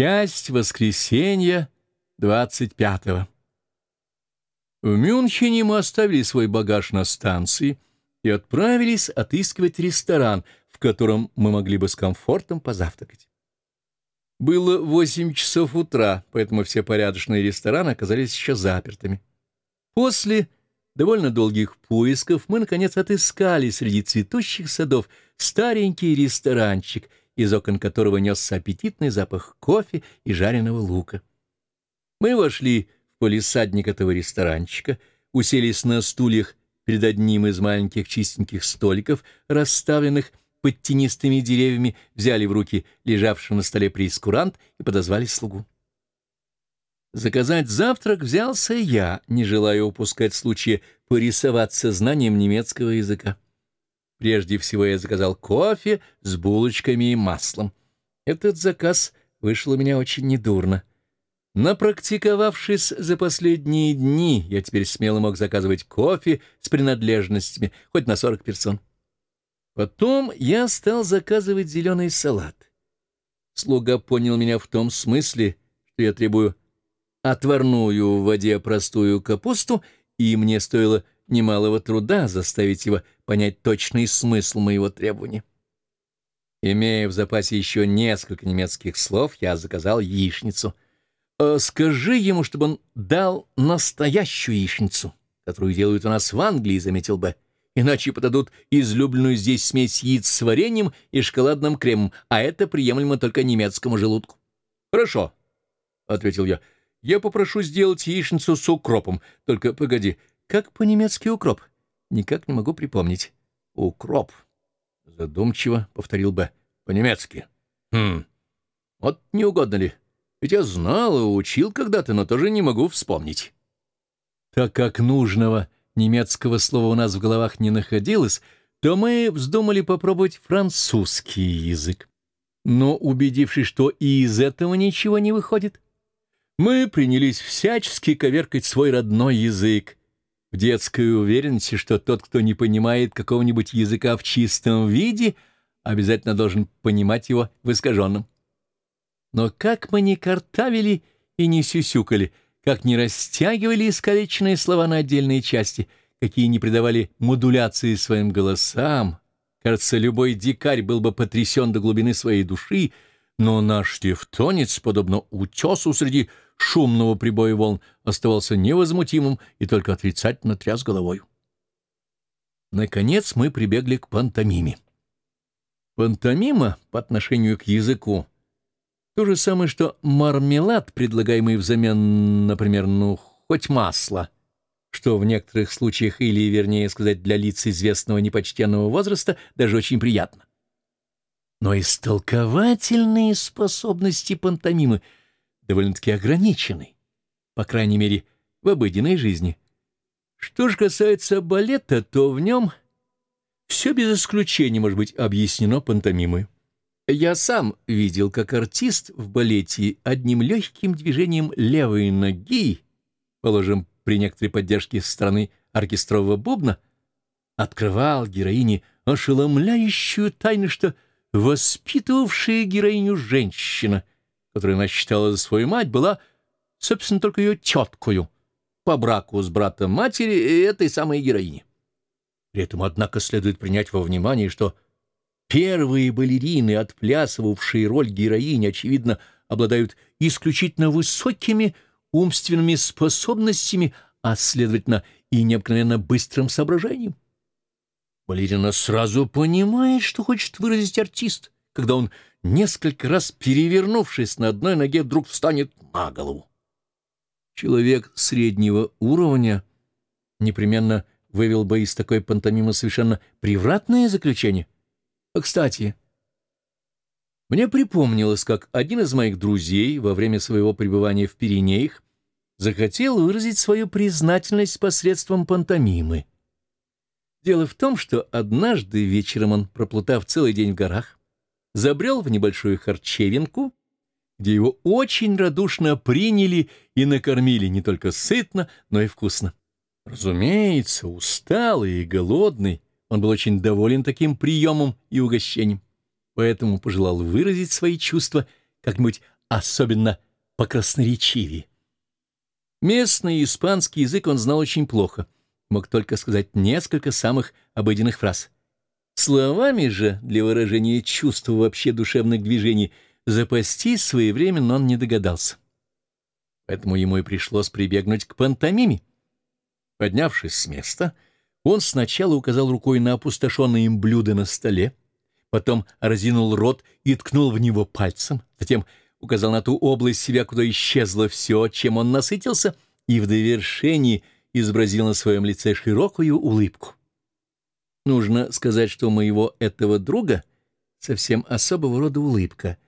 Часть воскресенья 25-го. В Мюнхене мы оставили свой багаж на станции и отправились отыскивать ресторан, в котором мы могли бы с комфортом позавтракать. Было 8 часов утра, поэтому все порядочные рестораны оказались еще запертыми. После довольно долгих поисков мы, наконец, отыскали среди цветущих садов старенький ресторанчик, из окон которого несся аппетитный запах кофе и жареного лука. Мы вошли в полисадник этого ресторанчика, уселись на стульях перед одним из маленьких чистеньких столиков, расставленных под тенистыми деревьями, взяли в руки лежавший на столе прейскурант и подозвали слугу. Заказать завтрак взялся я, не желая упускать случая порисоваться знанием немецкого языка. Прежде всего я заказал кофе с булочками и маслом. Этот заказ вышел у меня очень недурно. Напрактиковавшись за последние дни, я теперь смело мог заказывать кофе с принадлежностями, хоть на 40 персон. Потом я стал заказывать зеленый салат. Слуга понял меня в том смысле, что я требую отварную в воде простую капусту, и мне стоило немалого труда заставить его понять точный смысл моего требования. Имея в запасе еще несколько немецких слов, я заказал яичницу. «Э, «Скажи ему, чтобы он дал настоящую яичницу, которую делают у нас в Англии», — заметил Б иначе подадут излюбленную здесь смесь яиц с вареньем и шоколадным кремом, а это приемлемо только немецкому желудку. — Хорошо, — ответил я. — Я попрошу сделать яичницу с укропом. Только погоди, как по-немецки укроп? Никак не могу припомнить. — Укроп, — задумчиво повторил Б. — По-немецки. — Хм, вот не угодно ли? Ведь я знал и учил когда-то, но тоже не могу вспомнить. Так как нужного немецкого слова у нас в головах не находилось, то мы вздумали попробовать французский язык. Но, убедившись, что и из этого ничего не выходит, мы принялись всячески коверкать свой родной язык, в детской уверенности, что тот, кто не понимает какого-нибудь языка в чистом виде, обязательно должен понимать его в искаженном. Но как мы не картавили и не сюсюкали — как не растягивали искалеченные слова на отдельные части, какие не придавали модуляции своим голосам. Кажется, любой дикарь был бы потрясен до глубины своей души, но наш тевтонец, подобно утесу среди шумного прибоя волн, оставался невозмутимым и только отрицательно тряс головой. Наконец мы прибегли к пантомиме. Пантомима по отношению к языку то же самое, что мармелад, предлагаемый взамен, например, ну, хоть масло, что в некоторых случаях, или, вернее сказать, для лиц известного непочтенного возраста, даже очень приятно. Но истолковательные способности пантомимы довольно-таки ограничены, по крайней мере, в обыденной жизни. Что же касается балета, то в нем все без исключения может быть объяснено пантомимой. Я сам видел, как артист в балете одним легким движением левой ноги, положим, при некоторой поддержке со стороны оркестрового бубна, открывал героине ошеломляющую тайну, что воспитывавшая героиню женщина, которую она считала за свою мать, была, собственно, только ее теткою по браку с братом матери и этой самой героини. При этом, однако, следует принять во внимание, что Первые балерины, отплясывавшие роль героини, очевидно, обладают исключительно высокими умственными способностями, а, следовательно, и необыкновенно быстрым соображением. Балерина сразу понимает, что хочет выразить артист, когда он, несколько раз перевернувшись на одной ноге, вдруг встанет на голову. Человек среднего уровня непременно вывел бы из такой пантомимы совершенно превратное заключение — кстати, мне припомнилось, как один из моих друзей во время своего пребывания в Пиренеях захотел выразить свою признательность посредством пантомимы. Дело в том, что однажды вечером он, проплутав целый день в горах, забрел в небольшую харчевинку, где его очень радушно приняли и накормили не только сытно, но и вкусно. Разумеется, усталый и голодный, он был очень доволен таким приемом и угощением, поэтому пожелал выразить свои чувства как-нибудь особенно покрасноречивее. Местный испанский язык он знал очень плохо, мог только сказать несколько самых обыденных фраз. Словами же для выражения чувств вообще душевных движений запастись своевременно он не догадался. Поэтому ему и пришлось прибегнуть к пантомиме. Поднявшись с места, он сначала указал рукой на опустошенное им блюдо на столе, потом разинул рот и ткнул в него пальцем, затем указал на ту область себя, куда исчезло все, чем он насытился, и в довершении изобразил на своем лице широкую улыбку. Нужно сказать, что у моего этого друга совсем особого рода улыбка.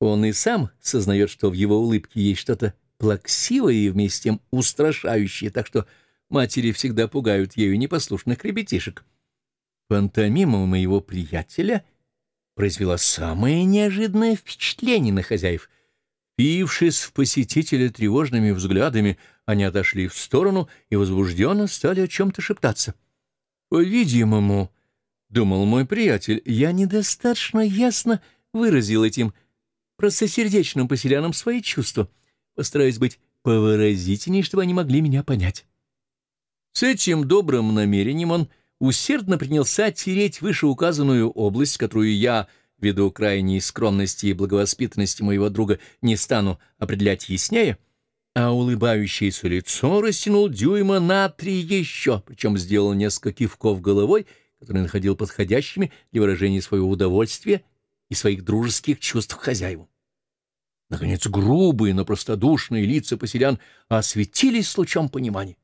Он и сам сознает, что в его улыбке есть что-то плаксивое и вместе с тем устрашающее, так что матери всегда пугают ею непослушных ребятишек. Пантомима моего приятеля произвела самое неожиданное впечатление на хозяев. Пившись в посетителя тревожными взглядами, они отошли в сторону и возбужденно стали о чем-то шептаться. «По-видимому, — думал мой приятель, — я недостаточно ясно выразил этим простосердечным поселянам свои чувства. Постараюсь быть повыразительней, чтобы они могли меня понять». С этим добрым намерением он усердно принялся тереть вышеуказанную область, которую я, ввиду крайней скромности и благовоспитанности моего друга, не стану определять яснее, — а улыбающееся лицо растянул дюйма на три еще, причем сделал несколько кивков головой, которые находил подходящими для выражения своего удовольствия и своих дружеских чувств хозяеву. Наконец, грубые, но простодушные лица поселян осветились лучом понимания.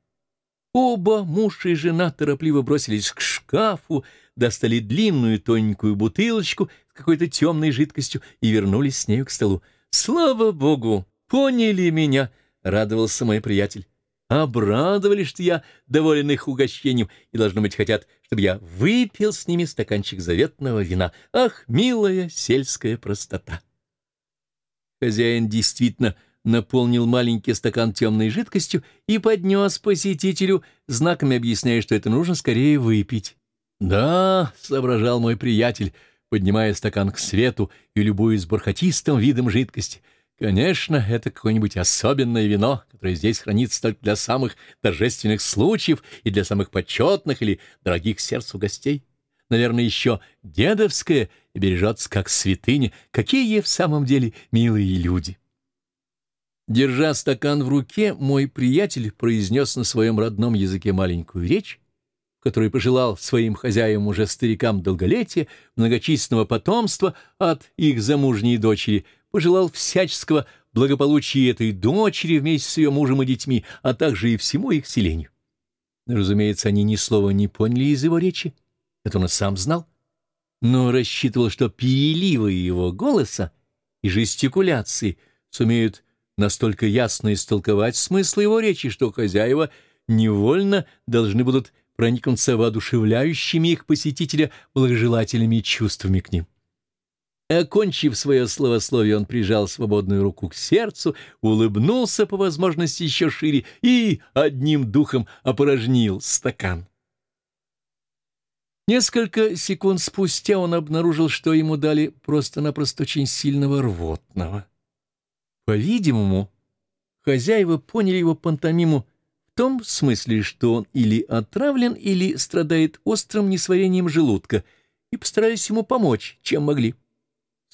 Оба, муж и жена, торопливо бросились к шкафу, достали длинную тоненькую бутылочку с какой-то темной жидкостью и вернулись с нею к столу. «Слава Богу! Поняли меня!» — радовался мой приятель. Обрадовали, что я доволен их угощением, и, должно быть, хотят, чтобы я выпил с ними стаканчик заветного вина. Ах, милая сельская простота! Хозяин действительно наполнил маленький стакан темной жидкостью и поднес посетителю, знаками объясняя, что это нужно скорее выпить. «Да», — соображал мой приятель, поднимая стакан к свету и любуясь бархатистым видом жидкости — Конечно, это какое-нибудь особенное вино, которое здесь хранится только для самых торжественных случаев и для самых почетных или дорогих сердцу гостей. Наверное, еще дедовское и бережется как святыня. Какие в самом деле милые люди! Держа стакан в руке, мой приятель произнес на своем родном языке маленькую речь, в которой пожелал своим хозяям уже старикам долголетия, многочисленного потомства от их замужней дочери — пожелал всяческого благополучия этой дочери вместе с ее мужем и детьми, а также и всему их селению. Разумеется, они ни слова не поняли из его речи, это он и сам знал, но рассчитывал, что переливы его голоса и жестикуляции сумеют настолько ясно истолковать смысл его речи, что хозяева невольно должны будут проникнуться воодушевляющими их посетителя благожелательными чувствами к ним. Окончив свое словословие, он прижал свободную руку к сердцу, улыбнулся по возможности еще шире и одним духом опорожнил стакан. Несколько секунд спустя он обнаружил, что ему дали просто-напросто очень сильного рвотного. По-видимому, хозяева поняли его пантомиму в том смысле, что он или отравлен, или страдает острым несварением желудка, и постарались ему помочь, чем могли.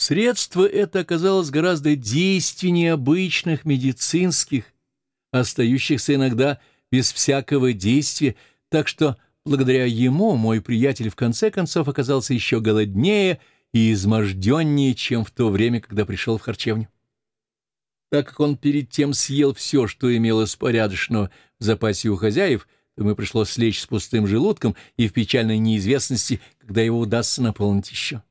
Средство это оказалось гораздо действеннее обычных медицинских, остающихся иногда без всякого действия, так что благодаря ему мой приятель в конце концов оказался еще голоднее и изможденнее, чем в то время, когда пришел в харчевню. Так как он перед тем съел все, что имелось порядочного в запасе у хозяев, то ему пришлось слечь с пустым желудком и в печальной неизвестности, когда его удастся наполнить еще.